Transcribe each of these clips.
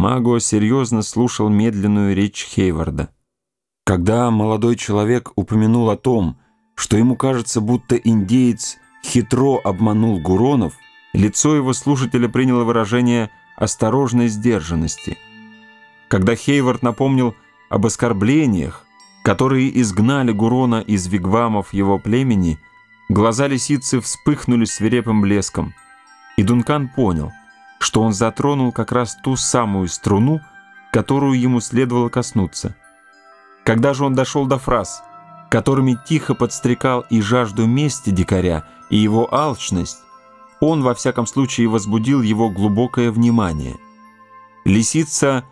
Маго серьезно слушал медленную речь Хейварда. Когда молодой человек упомянул о том, что ему кажется, будто индеец хитро обманул Гуронов, лицо его слушателя приняло выражение осторожной сдержанности. Когда Хейвард напомнил об оскорблениях, которые изгнали Гурона из вигвамов его племени, глаза лисицы вспыхнули свирепым блеском, и Дункан понял, что он затронул как раз ту самую струну, которую ему следовало коснуться. Когда же он дошел до фраз, которыми тихо подстрекал и жажду мести дикаря, и его алчность, он, во всяком случае, возбудил его глубокое внимание. Лисица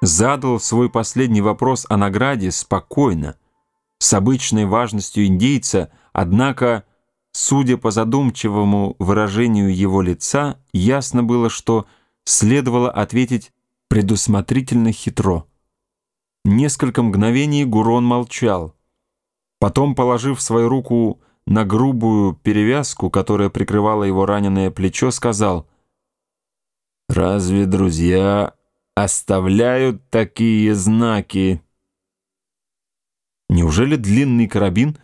задал свой последний вопрос о награде спокойно, с обычной важностью индейца, однако, судя по задумчивому выражению его лица, ясно было, что следовало ответить предусмотрительно хитро. Несколько мгновений Гурон молчал. Потом, положив свою руку на грубую перевязку, которая прикрывала его раненое плечо, сказал «Разве друзья оставляют такие знаки?» Неужели длинный карабин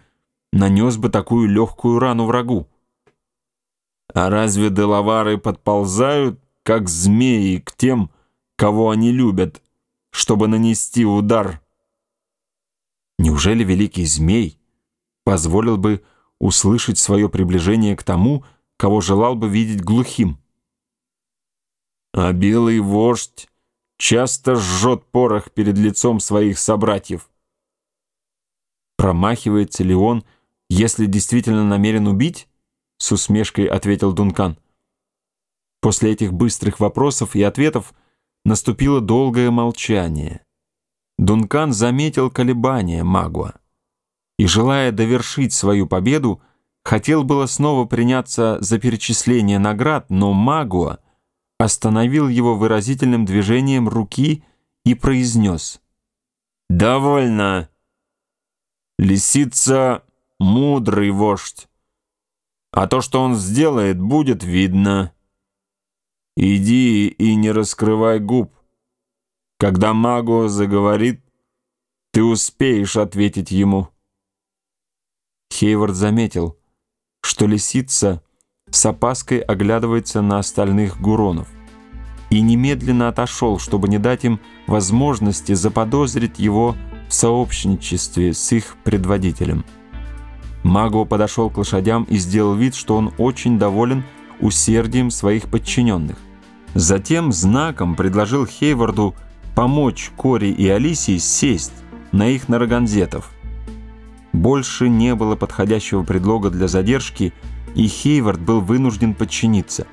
нанес бы такую легкую рану врагу? А разве делавары подползают, как змеи, к тем, кого они любят, чтобы нанести удар? Неужели великий змей позволил бы услышать свое приближение к тому, кого желал бы видеть глухим. А белый вождь часто жжет порох перед лицом своих собратьев. Промахивается ли он, если действительно намерен убить? С усмешкой ответил Дункан. После этих быстрых вопросов и ответов наступило долгое молчание. Дункан заметил колебания Магуа и, желая довершить свою победу, хотел было снова приняться за перечисление наград, но Магуа остановил его выразительным движением руки и произнес «Довольно! Лисица — мудрый вождь, а то, что он сделает, будет видно. Иди и не раскрывай губ. Когда Магуа заговорит, ты успеешь ответить ему». Хейвард заметил, что лисица с опаской оглядывается на остальных гуронов и немедленно отошел, чтобы не дать им возможности заподозрить его в сообщничестве с их предводителем. Маго подошел к лошадям и сделал вид, что он очень доволен усердием своих подчиненных. Затем знаком предложил Хейварду помочь Кори и Алисии сесть на их нараганзетов – больше не было подходящего предлога для задержки, и Хейвард был вынужден подчиниться.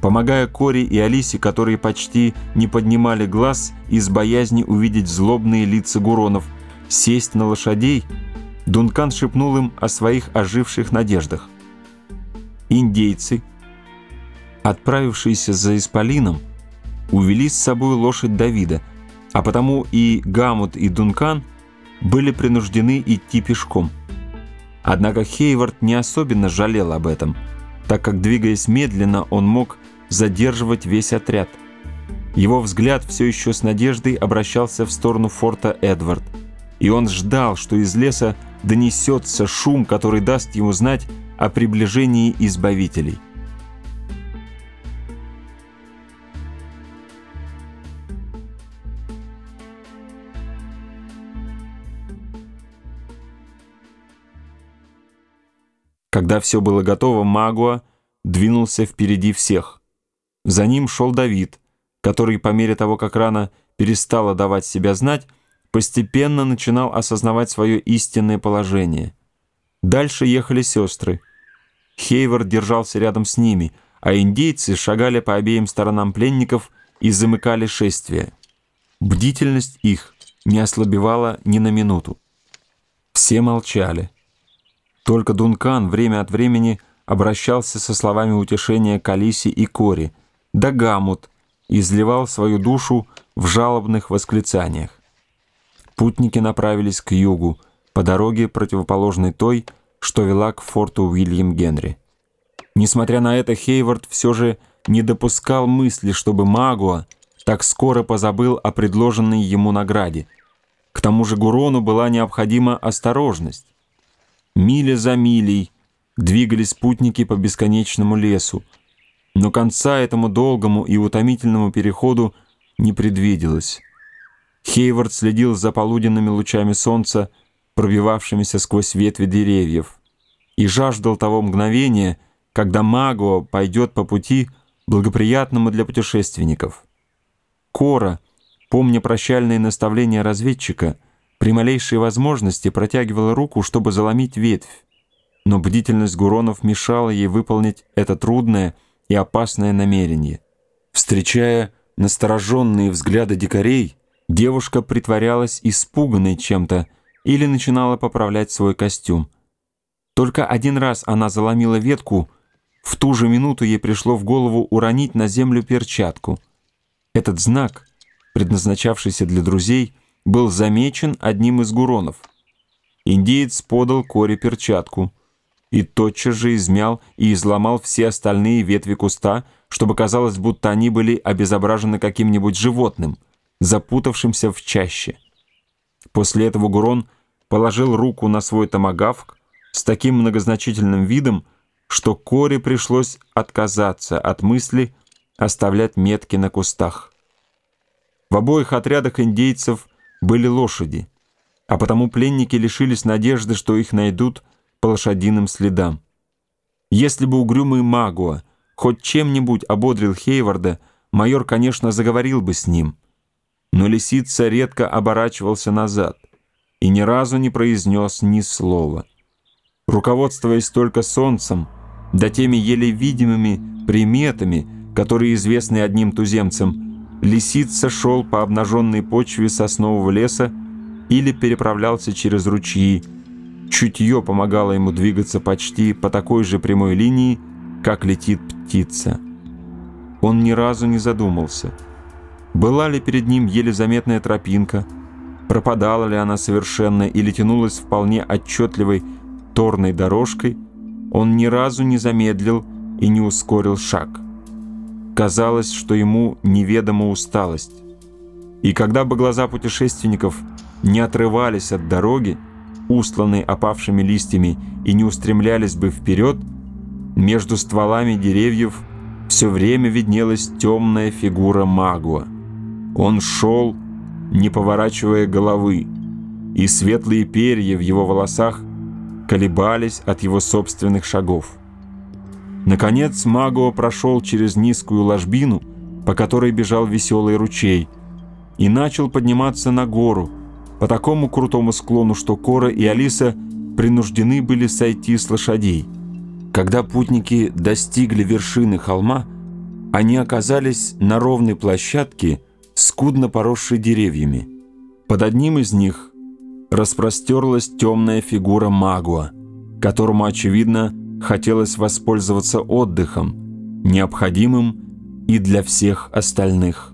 Помогая Кори и Алисе, которые почти не поднимали глаз из боязни увидеть злобные лица Гуронов, сесть на лошадей, Дункан шепнул им о своих оживших надеждах. Индейцы, отправившиеся за Исполином, увели с собой лошадь Давида, а потому и Гамут, и Дункан – были принуждены идти пешком. Однако Хейвард не особенно жалел об этом, так как, двигаясь медленно, он мог задерживать весь отряд. Его взгляд все еще с надеждой обращался в сторону форта Эдвард, и он ждал, что из леса донесется шум, который даст ему знать о приближении избавителей. Когда все было готово, Магуа двинулся впереди всех. За ним шел Давид, который по мере того, как рана перестала давать себя знать, постепенно начинал осознавать свое истинное положение. Дальше ехали сестры. Хейвард держался рядом с ними, а индейцы шагали по обеим сторонам пленников и замыкали шествие. Бдительность их не ослабевала ни на минуту. Все молчали. Только Дункан время от времени обращался со словами утешения к Алисе и Кори, да Гамут изливал свою душу в жалобных восклицаниях. Путники направились к югу, по дороге, противоположной той, что вела к форту Уильям Генри. Несмотря на это, Хейвард все же не допускал мысли, чтобы Магуа так скоро позабыл о предложенной ему награде. К тому же Гурону была необходима осторожность. Миля за милей двигались путники по бесконечному лесу, но конца этому долгому и утомительному переходу не предвиделось. Хейвард следил за полуденными лучами солнца, пробивавшимися сквозь ветви деревьев, и жаждал того мгновения, когда Магуа пойдет по пути, благоприятному для путешественников. Кора, помня прощальные наставления разведчика, при малейшей возможности протягивала руку, чтобы заломить ветвь, но бдительность Гуронов мешала ей выполнить это трудное и опасное намерение. Встречая настороженные взгляды дикарей, девушка притворялась испуганной чем-то или начинала поправлять свой костюм. Только один раз она заломила ветку, в ту же минуту ей пришло в голову уронить на землю перчатку. Этот знак, предназначавшийся для друзей, был замечен одним из гуронов. Индеец подал Коре перчатку и тотчас же измял и изломал все остальные ветви куста, чтобы казалось, будто они были обезображены каким-нибудь животным, запутавшимся в чаще. После этого Гурон положил руку на свой томагавк с таким многозначительным видом, что Коре пришлось отказаться от мысли оставлять метки на кустах. В обоих отрядах индейцев были лошади, а потому пленники лишились надежды, что их найдут по лошадиным следам. Если бы угрюмый Магуа хоть чем-нибудь ободрил Хейварда, майор, конечно, заговорил бы с ним. Но лисица редко оборачивался назад и ни разу не произнес ни слова. Руководствуясь только солнцем, да теми еле видимыми приметами, которые известны одним туземцам, лисица шел по обнаженной почве соснового леса или переправлялся через ручьи. Чутье помогало ему двигаться почти по такой же прямой линии, как летит птица. Он ни разу не задумался, была ли перед ним еле заметная тропинка, пропадала ли она совершенно или тянулась вполне отчетливой торной дорожкой, он ни разу не замедлил и не ускорил шаг. Казалось, что ему неведома усталость. И когда бы глаза путешественников не отрывались от дороги, устланной опавшими листьями, и не устремлялись бы вперед, между стволами деревьев все время виднелась темная фигура Магуа. Он шел, не поворачивая головы, и светлые перья в его волосах колебались от его собственных шагов. Наконец Магуа прошел через низкую ложбину, по которой бежал веселый ручей, и начал подниматься на гору, по такому крутому склону, что Кора и Алиса принуждены были сойти с лошадей. Когда путники достигли вершины холма, они оказались на ровной площадке, скудно поросшей деревьями. Под одним из них распростерлась темная фигура Магуа, которому, очевидно, хотелось воспользоваться отдыхом, необходимым и для всех остальных.